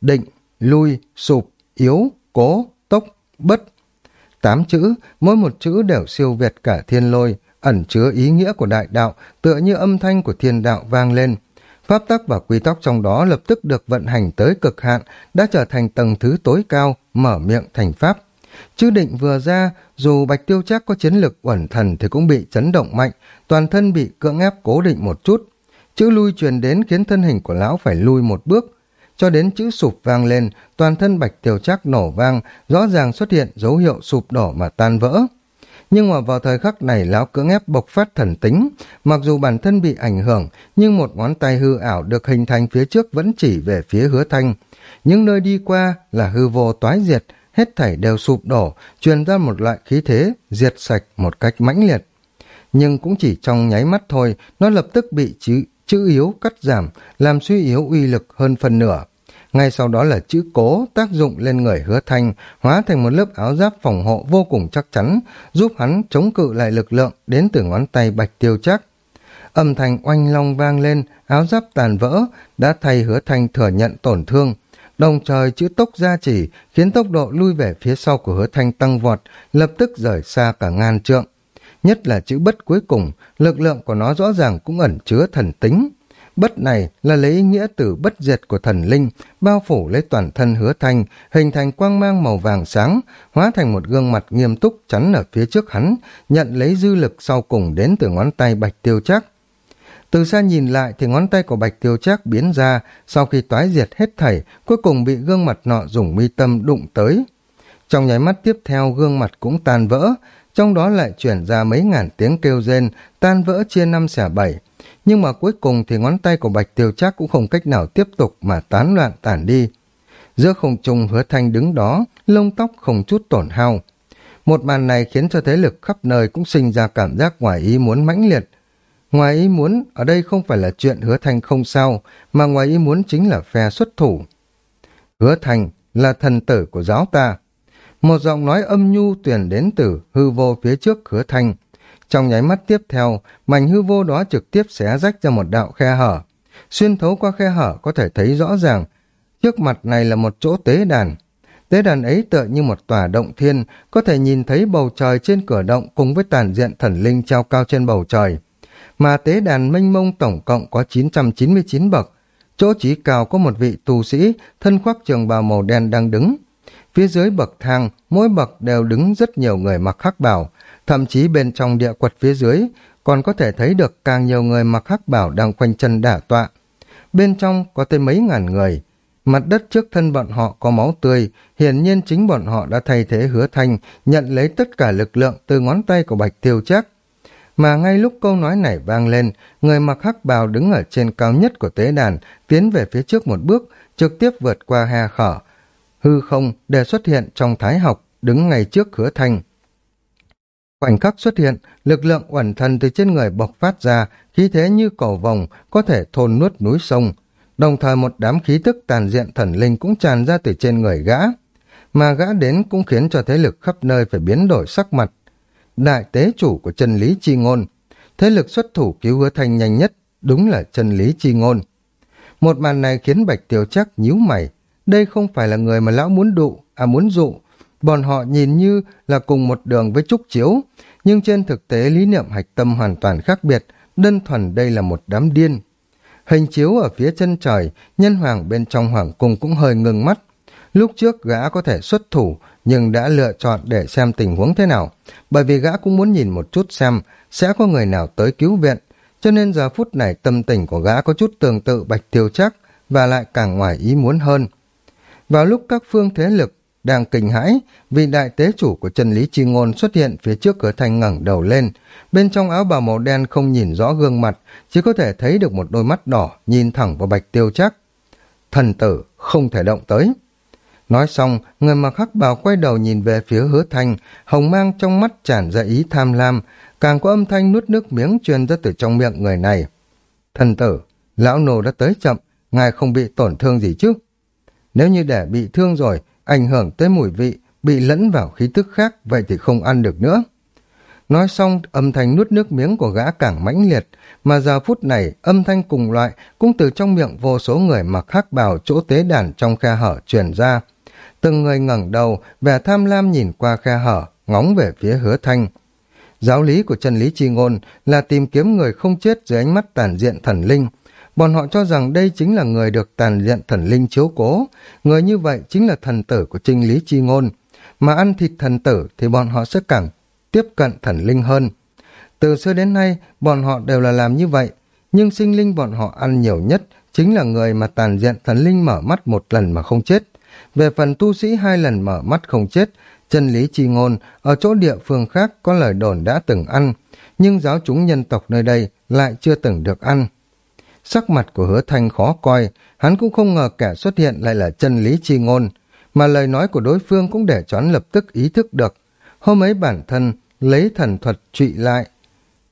Định, lui, sụp, yếu, cố, tốc, bất. Tám chữ, mỗi một chữ đều siêu việt cả thiên lôi, ẩn chứa ý nghĩa của đại đạo, tựa như âm thanh của thiên đạo vang lên. Pháp tắc và quy tắc trong đó lập tức được vận hành tới cực hạn, đã trở thành tầng thứ tối cao, mở miệng thành pháp chư định vừa ra, dù Bạch Tiêu chắc có chiến lực uẩn thần thì cũng bị chấn động mạnh, toàn thân bị cưỡng ép cố định một chút. Chữ lui truyền đến khiến thân hình của lão phải lui một bước. Cho đến chữ sụp vang lên, toàn thân Bạch Tiêu chắc nổ vang, rõ ràng xuất hiện dấu hiệu sụp đổ mà tan vỡ. Nhưng mà vào thời khắc này lão cưỡng ép bộc phát thần tính, mặc dù bản thân bị ảnh hưởng, nhưng một ngón tay hư ảo được hình thành phía trước vẫn chỉ về phía hứa thanh. Những nơi đi qua là hư vô toái diệt, hết thảy đều sụp đổ, truyền ra một loại khí thế, diệt sạch một cách mãnh liệt. Nhưng cũng chỉ trong nháy mắt thôi, nó lập tức bị chữ, chữ yếu cắt giảm, làm suy yếu uy lực hơn phần nửa. Ngay sau đó là chữ cố tác dụng lên người hứa thanh, hóa thành một lớp áo giáp phòng hộ vô cùng chắc chắn, giúp hắn chống cự lại lực lượng đến từ ngón tay bạch tiêu chắc. Âm thanh oanh long vang lên, áo giáp tàn vỡ, đã thay hứa thanh thừa nhận tổn thương. Đồng trời chữ tốc gia chỉ, khiến tốc độ lui về phía sau của hứa thanh tăng vọt, lập tức rời xa cả ngàn trượng. Nhất là chữ bất cuối cùng, lực lượng của nó rõ ràng cũng ẩn chứa thần tính. Bất này là lấy ý nghĩa từ bất diệt của thần linh, bao phủ lấy toàn thân hứa thanh, hình thành quang mang màu vàng sáng, hóa thành một gương mặt nghiêm túc chắn ở phía trước hắn, nhận lấy dư lực sau cùng đến từ ngón tay bạch tiêu chắc. Từ xa nhìn lại thì ngón tay của bạch tiêu chắc biến ra, sau khi toái diệt hết thảy, cuối cùng bị gương mặt nọ dùng mi tâm đụng tới. Trong nháy mắt tiếp theo gương mặt cũng tan vỡ, trong đó lại chuyển ra mấy ngàn tiếng kêu rên, tan vỡ chia năm xẻ bảy, nhưng mà cuối cùng thì ngón tay của Bạch Tiêu Trác cũng không cách nào tiếp tục mà tán loạn tản đi. Giữa không trung hứa thanh đứng đó, lông tóc không chút tổn hao. Một màn này khiến cho thế lực khắp nơi cũng sinh ra cảm giác ngoài ý muốn mãnh liệt. Ngoài ý muốn, ở đây không phải là chuyện hứa thành không sao, mà ngoài ý muốn chính là phe xuất thủ. Hứa thành là thần tử của giáo ta. Một giọng nói âm nhu tuyển đến từ hư vô phía trước hứa thành Trong nháy mắt tiếp theo, mảnh hư vô đó trực tiếp xé rách ra một đạo khe hở. Xuyên thấu qua khe hở có thể thấy rõ ràng, trước mặt này là một chỗ tế đàn. Tế đàn ấy tựa như một tòa động thiên, có thể nhìn thấy bầu trời trên cửa động cùng với tàn diện thần linh treo cao trên bầu trời. Mà tế đàn mênh mông tổng cộng có 999 bậc. Chỗ trí cao có một vị tù sĩ, thân khoác trường bào màu đen đang đứng. Phía dưới bậc thang, mỗi bậc đều đứng rất nhiều người mặc khắc bảo, thậm chí bên trong địa quật phía dưới còn có thể thấy được càng nhiều người mặc khắc bảo đang quanh chân đả tọa. Bên trong có tới mấy ngàn người, Mặt đất trước thân bọn họ có máu tươi, hiển nhiên chính bọn họ đã thay thế hứa thanh, nhận lấy tất cả lực lượng từ ngón tay của Bạch Tiêu Chắc. Mà ngay lúc câu nói này vang lên, người mặc hắc bào đứng ở trên cao nhất của tế đàn, tiến về phía trước một bước, trực tiếp vượt qua hè khở. Hư không để xuất hiện trong thái học, đứng ngay trước hứa thanh. Khoảnh khắc xuất hiện, lực lượng uẩn thần từ trên người bộc phát ra, khí thế như cầu vòng, có thể thôn nuốt núi sông, Đồng thời một đám khí tức tàn diện thần linh cũng tràn ra từ trên người gã. Mà gã đến cũng khiến cho thế lực khắp nơi phải biến đổi sắc mặt. Đại tế chủ của chân lý chi ngôn. Thế lực xuất thủ cứu hứa thanh nhanh nhất, đúng là chân lý chi ngôn. Một màn này khiến Bạch Tiêu chắc nhíu mày. Đây không phải là người mà lão muốn dụ, à muốn dụ. Bọn họ nhìn như là cùng một đường với Trúc Chiếu, nhưng trên thực tế lý niệm hạch tâm hoàn toàn khác biệt, đơn thuần đây là một đám điên, Hình chiếu ở phía chân trời, nhân hoàng bên trong hoàng cung cũng hơi ngừng mắt. Lúc trước gã có thể xuất thủ, nhưng đã lựa chọn để xem tình huống thế nào, bởi vì gã cũng muốn nhìn một chút xem sẽ có người nào tới cứu viện, cho nên giờ phút này tâm tình của gã có chút tương tự bạch tiêu chắc và lại càng ngoài ý muốn hơn. Vào lúc các phương thế lực đang kinh hãi vì đại tế chủ của chân lý chi ngôn xuất hiện phía trước cửa thành ngẩng đầu lên. Bên trong áo bào màu đen không nhìn rõ gương mặt chỉ có thể thấy được một đôi mắt đỏ nhìn thẳng vào bạch tiêu chắc thần tử không thể động tới nói xong người mặc hắc bào quay đầu nhìn về phía hứa thanh hồng mang trong mắt tràn ra ý tham lam càng có âm thanh nuốt nước miếng truyền ra từ trong miệng người này thần tử lão nô đã tới chậm ngài không bị tổn thương gì chứ nếu như để bị thương rồi ảnh hưởng tới mùi vị, bị lẫn vào khí tức khác, vậy thì không ăn được nữa. Nói xong, âm thanh nuốt nước miếng của gã càng mãnh liệt, mà giờ phút này, âm thanh cùng loại cũng từ trong miệng vô số người mặc hắc bào chỗ tế đàn trong khe hở truyền ra. Từng người ngẩng đầu, vẻ tham lam nhìn qua khe hở, ngóng về phía hứa thanh. Giáo lý của chân lý chi ngôn là tìm kiếm người không chết dưới ánh mắt tàn diện thần linh, Bọn họ cho rằng đây chính là người được tàn diện thần linh chiếu cố, người như vậy chính là thần tử của trinh lý chi ngôn. Mà ăn thịt thần tử thì bọn họ sẽ càng tiếp cận thần linh hơn. Từ xưa đến nay, bọn họ đều là làm như vậy, nhưng sinh linh bọn họ ăn nhiều nhất chính là người mà tàn diện thần linh mở mắt một lần mà không chết. Về phần tu sĩ hai lần mở mắt không chết, chân lý chi ngôn ở chỗ địa phương khác có lời đồn đã từng ăn, nhưng giáo chúng nhân tộc nơi đây lại chưa từng được ăn. Sắc mặt của hứa thanh khó coi, hắn cũng không ngờ kẻ xuất hiện lại là chân lý chi ngôn, mà lời nói của đối phương cũng để cho hắn lập tức ý thức được. Hôm ấy bản thân lấy thần thuật trụy lại.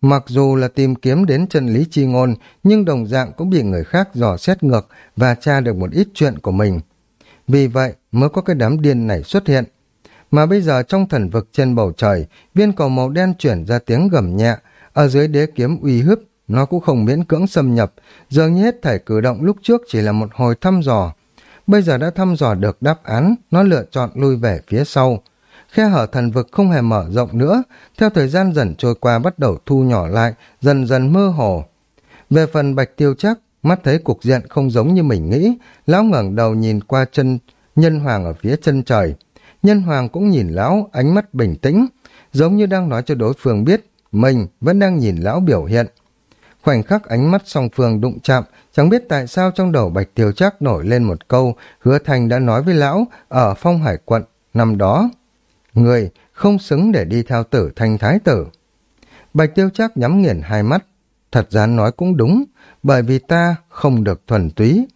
Mặc dù là tìm kiếm đến chân lý chi ngôn, nhưng đồng dạng cũng bị người khác dò xét ngược và tra được một ít chuyện của mình. Vì vậy mới có cái đám điên này xuất hiện. Mà bây giờ trong thần vực trên bầu trời, viên cầu màu đen chuyển ra tiếng gầm nhẹ, ở dưới đế kiếm uy hiếp nó cũng không miễn cưỡng xâm nhập, dường như hết thảy cử động lúc trước chỉ là một hồi thăm dò. Bây giờ đã thăm dò được đáp án, nó lựa chọn lui về phía sau. Khe hở thần vực không hề mở rộng nữa, theo thời gian dần trôi qua bắt đầu thu nhỏ lại, dần dần mơ hồ. Về phần bạch tiêu chắc, mắt thấy cục diện không giống như mình nghĩ, lão ngẩng đầu nhìn qua chân nhân hoàng ở phía chân trời. Nhân hoàng cũng nhìn lão, ánh mắt bình tĩnh, giống như đang nói cho đối phương biết, mình vẫn đang nhìn lão biểu hiện. Khoảnh khắc ánh mắt song phương đụng chạm, chẳng biết tại sao trong đầu Bạch Tiêu Trác nổi lên một câu, hứa thành đã nói với lão ở phong hải quận năm đó. Người không xứng để đi theo tử thanh thái tử. Bạch Tiêu Trác nhắm nghiền hai mắt. Thật ra nói cũng đúng, bởi vì ta không được thuần túy.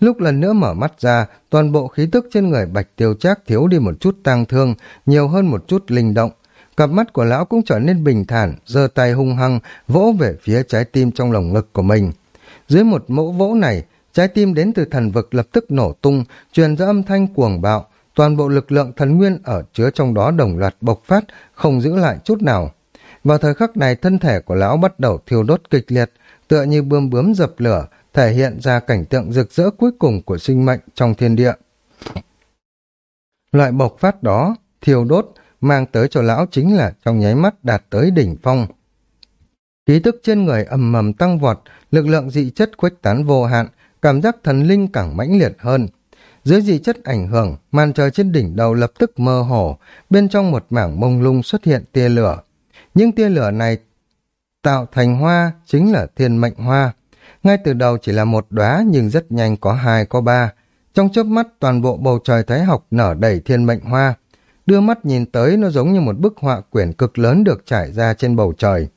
Lúc lần nữa mở mắt ra, toàn bộ khí tức trên người bạch tiêu trác thiếu đi một chút tang thương, nhiều hơn một chút linh động. Cặp mắt của lão cũng trở nên bình thản, giơ tay hung hăng, vỗ về phía trái tim trong lồng ngực của mình. Dưới một mẫu vỗ này, trái tim đến từ thần vực lập tức nổ tung, truyền ra âm thanh cuồng bạo, toàn bộ lực lượng thần nguyên ở chứa trong đó đồng loạt bộc phát, không giữ lại chút nào. Vào thời khắc này, thân thể của lão bắt đầu thiêu đốt kịch liệt, tựa như bươm bướm dập lửa, thể hiện ra cảnh tượng rực rỡ cuối cùng của sinh mệnh trong thiên địa. Loại bộc phát đó, thiêu đốt, mang tới cho lão chính là trong nháy mắt đạt tới đỉnh phong. ký tức trên người ầm mầm tăng vọt, lực lượng dị chất khuếch tán vô hạn, cảm giác thần linh càng mãnh liệt hơn. Dưới dị chất ảnh hưởng, màn trời trên đỉnh đầu lập tức mơ hồ, bên trong một mảng mông lung xuất hiện tia lửa. Những tia lửa này tạo thành hoa chính là thiên mệnh hoa. Ngay từ đầu chỉ là một đóa nhưng rất nhanh có hai có ba. Trong chớp mắt toàn bộ bầu trời thái học nở đầy thiên mệnh hoa. Đưa mắt nhìn tới nó giống như một bức họa quyển cực lớn được trải ra trên bầu trời.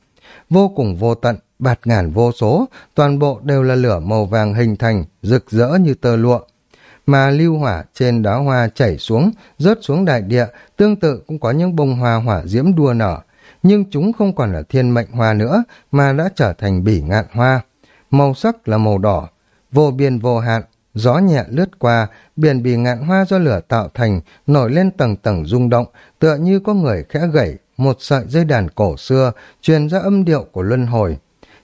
Vô cùng vô tận, bạt ngàn vô số, toàn bộ đều là lửa màu vàng hình thành, rực rỡ như tơ lụa. Mà lưu hỏa trên đá hoa chảy xuống, rớt xuống đại địa, tương tự cũng có những bông hoa hỏa diễm đua nở. Nhưng chúng không còn là thiên mệnh hoa nữa, mà đã trở thành bỉ ngạn hoa. Màu sắc là màu đỏ, vô biên vô hạn, gió nhẹ lướt qua, biển bỉ ngạn hoa do lửa tạo thành, nổi lên tầng tầng rung động, tựa như có người khẽ gẩy một sợi dây đàn cổ xưa, truyền ra âm điệu của luân hồi.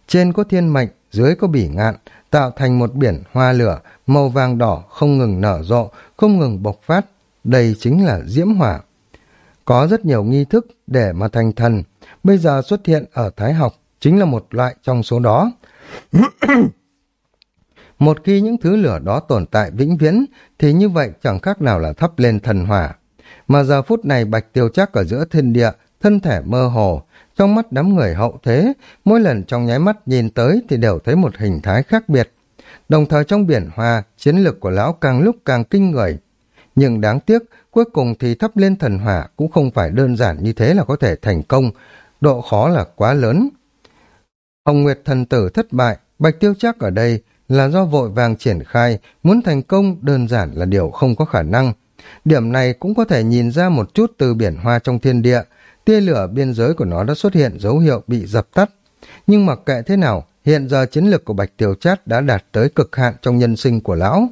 Trên có thiên mệnh, dưới có bỉ ngạn, tạo thành một biển hoa lửa, màu vàng đỏ không ngừng nở rộ, không ngừng bộc phát. Đây chính là diễm hỏa. Có rất nhiều nghi thức để mà thành thần, bây giờ xuất hiện ở Thái học chính là một loại trong số đó. một khi những thứ lửa đó tồn tại vĩnh viễn, thì như vậy chẳng khác nào là thắp lên thần hỏa. Mà giờ phút này bạch tiêu chắc ở giữa thiên địa, thân thể mơ hồ, trong mắt đám người hậu thế, mỗi lần trong nháy mắt nhìn tới thì đều thấy một hình thái khác biệt. Đồng thời trong biển hoa, chiến lược của lão càng lúc càng kinh người. Nhưng đáng tiếc, cuối cùng thì thắp lên thần hỏa cũng không phải đơn giản như thế là có thể thành công, độ khó là quá lớn. Hồng Nguyệt thần tử thất bại, Bạch Tiêu chắc ở đây là do vội vàng triển khai, muốn thành công đơn giản là điều không có khả năng. Điểm này cũng có thể nhìn ra một chút từ biển hoa trong thiên địa, tia lửa biên giới của nó đã xuất hiện dấu hiệu bị dập tắt. Nhưng mặc kệ thế nào, hiện giờ chiến lược của Bạch tiêu Chát đã đạt tới cực hạn trong nhân sinh của lão.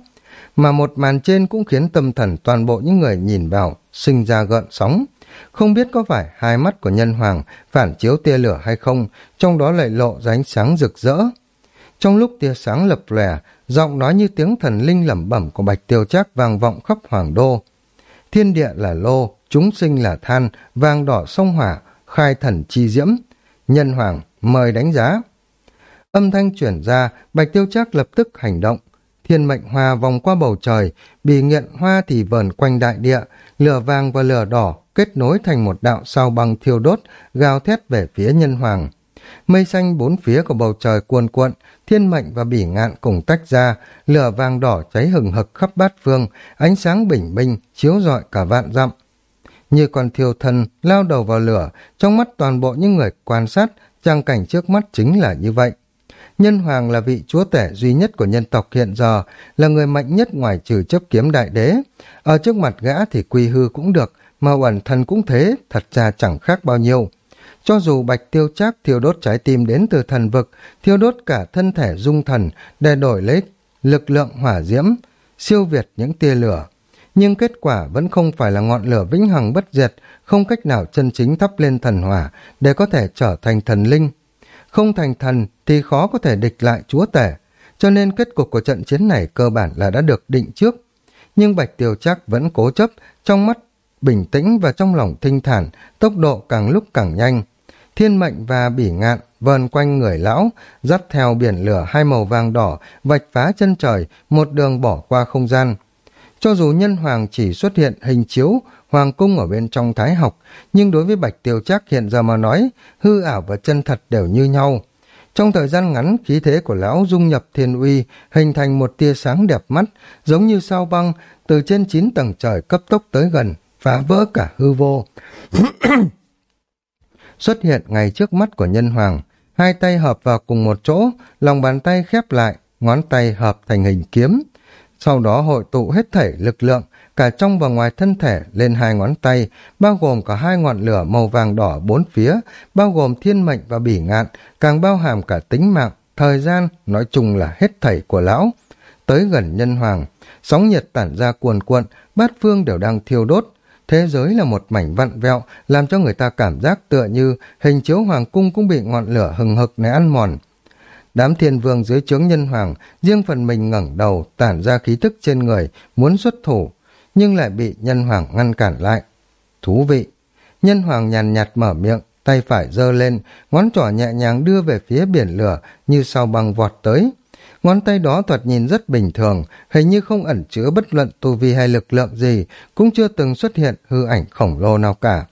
Mà một màn trên cũng khiến tâm thần toàn bộ những người nhìn vào, sinh ra gợn sóng. Không biết có phải hai mắt của nhân hoàng phản chiếu tia lửa hay không, trong đó lại lộ ra ánh sáng rực rỡ. Trong lúc tia sáng lập lòe, giọng nói như tiếng thần linh lẩm bẩm của Bạch Tiêu Trác vang vọng khắp hoàng đô. Thiên địa là lô, chúng sinh là than, vàng đỏ sông hỏa, khai thần chi diễm. Nhân hoàng, mời đánh giá. Âm thanh chuyển ra, Bạch Tiêu Trác lập tức hành động. Thiên mệnh hoa vòng qua bầu trời, bì nghiện hoa thì vờn quanh đại địa, lửa vàng và lửa đỏ kết nối thành một đạo sao băng thiêu đốt, gào thét về phía nhân hoàng. Mây xanh bốn phía của bầu trời cuồn cuộn, thiên mệnh và bỉ ngạn cùng tách ra, lửa vàng đỏ cháy hừng hực khắp bát phương, ánh sáng bình minh, chiếu rọi cả vạn dặm. Như con thiêu thân lao đầu vào lửa, trong mắt toàn bộ những người quan sát, trang cảnh trước mắt chính là như vậy. Nhân Hoàng là vị chúa tể duy nhất của nhân tộc hiện giờ, là người mạnh nhất ngoài trừ chấp kiếm đại đế. Ở trước mặt gã thì quy hư cũng được, mà ẩn thân cũng thế, thật ra chẳng khác bao nhiêu. Cho dù bạch tiêu trác thiêu đốt trái tim đến từ thần vực, thiêu đốt cả thân thể dung thần để đổi lấy lực lượng hỏa diễm, siêu việt những tia lửa. Nhưng kết quả vẫn không phải là ngọn lửa vĩnh hằng bất diệt, không cách nào chân chính thắp lên thần hỏa để có thể trở thành thần linh. Không thành thần thì khó có thể địch lại chúa tể, cho nên kết cục của trận chiến này cơ bản là đã được định trước. Nhưng Bạch Tiêu Trác vẫn cố chấp, trong mắt bình tĩnh và trong lòng thinh thản, tốc độ càng lúc càng nhanh. Thiên mệnh và bỉ ngạn vờn quanh người lão, dắt theo biển lửa hai màu vàng đỏ, vạch phá chân trời, một đường bỏ qua không gian. Cho dù nhân hoàng chỉ xuất hiện hình chiếu, hoàng cung ở bên trong thái học, nhưng đối với bạch tiêu Trác hiện giờ mà nói, hư ảo và chân thật đều như nhau. Trong thời gian ngắn, khí thế của lão dung nhập thiên uy, hình thành một tia sáng đẹp mắt, giống như sao băng, từ trên chín tầng trời cấp tốc tới gần, phá vỡ cả hư vô. xuất hiện ngay trước mắt của nhân hoàng, hai tay hợp vào cùng một chỗ, lòng bàn tay khép lại, ngón tay hợp thành hình kiếm. sau đó hội tụ hết thảy lực lượng, cả trong và ngoài thân thể lên hai ngón tay, bao gồm cả hai ngọn lửa màu vàng đỏ bốn phía, bao gồm thiên mệnh và bỉ ngạn, càng bao hàm cả tính mạng, thời gian, nói chung là hết thảy của lão. Tới gần nhân hoàng, sóng nhiệt tản ra cuồn cuộn, bát phương đều đang thiêu đốt. Thế giới là một mảnh vặn vẹo, làm cho người ta cảm giác tựa như hình chiếu hoàng cung cũng bị ngọn lửa hừng hực này ăn mòn. Đám thiên vương dưới trướng nhân hoàng, riêng phần mình ngẩng đầu, tản ra khí thức trên người, muốn xuất thủ, nhưng lại bị nhân hoàng ngăn cản lại. Thú vị! Nhân hoàng nhàn nhạt mở miệng, tay phải giơ lên, ngón trỏ nhẹ nhàng đưa về phía biển lửa như sao băng vọt tới. Ngón tay đó thoạt nhìn rất bình thường, hình như không ẩn chứa bất luận tu vi hay lực lượng gì, cũng chưa từng xuất hiện hư ảnh khổng lồ nào cả.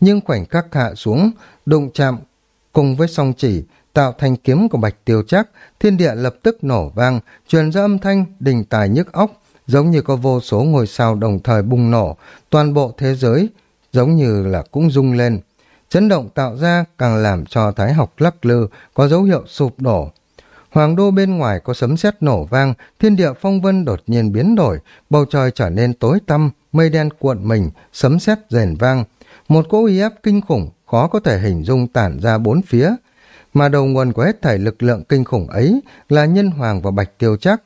Nhưng khoảnh khắc hạ xuống, đụng chạm cùng với song chỉ, tạo thành kiếm của bạch tiêu chắc, thiên địa lập tức nổ vang, truyền ra âm thanh đình tài nhức óc, giống như có vô số ngôi sao đồng thời bùng nổ, toàn bộ thế giới giống như là cũng rung lên. Chấn động tạo ra càng làm cho thái học lắc lư, có dấu hiệu sụp đổ. Hoàng đô bên ngoài có sấm sét nổ vang, thiên địa phong vân đột nhiên biến đổi, bầu trời trở nên tối tăm, mây đen cuộn mình, sấm sét rền vang. Một cỗ uy áp kinh khủng, khó có thể hình dung tản ra bốn phía. Mà đầu nguồn của hết thảy lực lượng kinh khủng ấy là nhân hoàng và bạch tiêu chắc.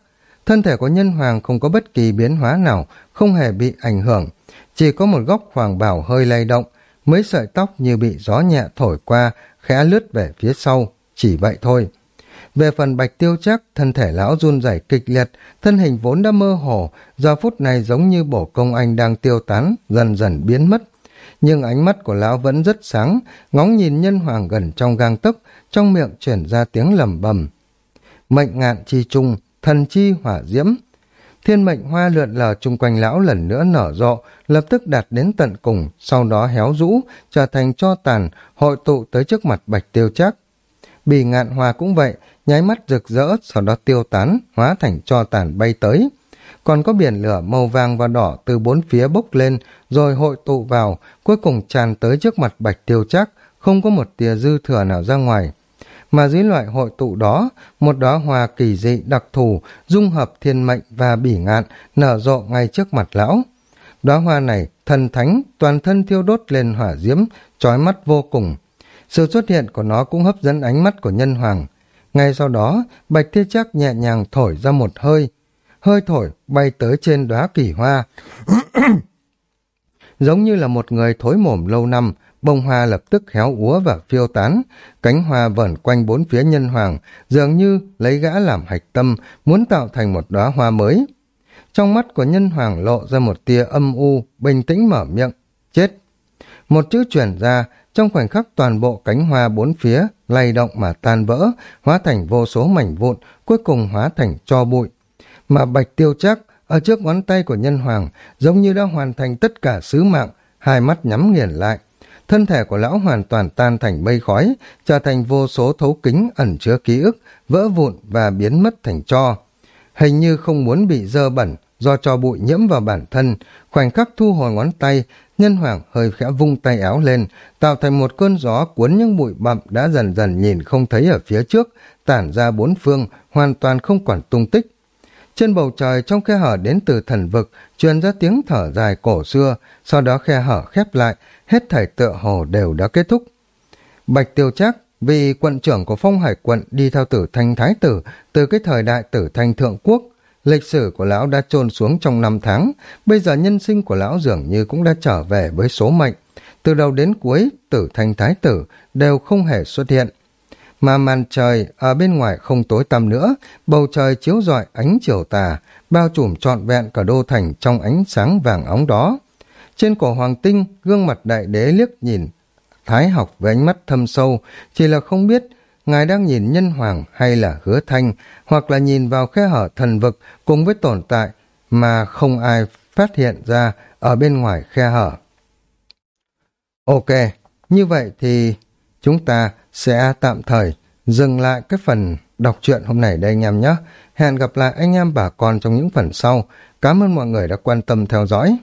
Thân thể của nhân hoàng không có bất kỳ biến hóa nào, không hề bị ảnh hưởng. Chỉ có một góc hoàng bảo hơi lay động, mấy sợi tóc như bị gió nhẹ thổi qua, khẽ lướt về phía sau, chỉ vậy thôi. Về phần bạch tiêu chắc, thân thể lão run rẩy kịch liệt, thân hình vốn đã mơ hồ, giờ phút này giống như bổ công anh đang tiêu tán, dần dần biến mất. Nhưng ánh mắt của lão vẫn rất sáng, ngóng nhìn nhân hoàng gần trong gang tấc, trong miệng chuyển ra tiếng lầm bầm. Mệnh ngạn chi trung, thần chi hỏa diễm. Thiên mệnh hoa lượn lờ chung quanh lão lần nữa nở rộ, lập tức đạt đến tận cùng, sau đó héo rũ, trở thành cho tàn, hội tụ tới trước mặt bạch tiêu chắc. Bì ngạn hoa cũng vậy, nháy mắt rực rỡ, sau đó tiêu tán, hóa thành cho tàn bay tới. Còn có biển lửa màu vàng và đỏ từ bốn phía bốc lên, rồi hội tụ vào, cuối cùng tràn tới trước mặt bạch tiêu chắc, không có một tia dư thừa nào ra ngoài. Mà dưới loại hội tụ đó, một đóa hoa kỳ dị đặc thù, dung hợp thiên mệnh và bỉ ngạn, nở rộ ngay trước mặt lão. Đóa hoa này, thần thánh, toàn thân thiêu đốt lên hỏa diễm, trói mắt vô cùng. Sự xuất hiện của nó cũng hấp dẫn ánh mắt của nhân hoàng. Ngay sau đó, Bạch Thiên Chắc nhẹ nhàng thổi ra một hơi. Hơi thổi bay tới trên đóa kỳ hoa. Giống như là một người thối mồm lâu năm, bông hoa lập tức héo úa và phiêu tán. Cánh hoa vẩn quanh bốn phía nhân hoàng, dường như lấy gã làm hạch tâm, muốn tạo thành một đóa hoa mới. Trong mắt của nhân hoàng lộ ra một tia âm u, bình tĩnh mở miệng. Chết! Một chữ chuyển ra, trong khoảnh khắc toàn bộ cánh hoa bốn phía lay động mà tan vỡ, hóa thành vô số mảnh vụn, cuối cùng hóa thành cho bụi. Mà bạch tiêu chắc, ở trước ngón tay của nhân hoàng, giống như đã hoàn thành tất cả sứ mạng, hai mắt nhắm nghiền lại. Thân thể của lão hoàn toàn tan thành mây khói, trở thành vô số thấu kính ẩn chứa ký ức, vỡ vụn và biến mất thành cho. Hình như không muốn bị dơ bẩn, do cho bụi nhiễm vào bản thân, khoảnh khắc thu hồi ngón tay, nhân hoàng hơi khẽ vung tay áo lên, tạo thành một cơn gió cuốn những bụi bặm đã dần dần nhìn không thấy ở phía trước, tản ra bốn phương, hoàn toàn không còn tung tích. Trên bầu trời trong khe hở đến từ thần vực, truyền ra tiếng thở dài cổ xưa, sau đó khe hở khép lại, hết thảy tựa hồ đều đã kết thúc. Bạch tiêu chắc, vì quận trưởng của phong hải quận đi theo tử thanh thái tử từ cái thời đại tử thanh thượng quốc, Lịch sử của lão đã trôn xuống trong năm tháng, bây giờ nhân sinh của lão dường như cũng đã trở về với số mệnh. Từ đầu đến cuối, tử thanh thái tử đều không hề xuất hiện. Mà màn trời ở bên ngoài không tối tăm nữa, bầu trời chiếu rọi ánh chiều tà, bao trùm trọn vẹn cả đô thành trong ánh sáng vàng óng đó. Trên cổ hoàng tinh, gương mặt đại đế liếc nhìn, thái học với ánh mắt thâm sâu, chỉ là không biết ngài đang nhìn nhân hoàng hay là hứa thanh, hoặc là nhìn vào khe hở thần vực cùng với tồn tại mà không ai phát hiện ra ở bên ngoài khe hở. Ok, như vậy thì chúng ta sẽ tạm thời dừng lại cái phần đọc truyện hôm nay đây anh em nhé. Hẹn gặp lại anh em bà con trong những phần sau. Cảm ơn mọi người đã quan tâm theo dõi.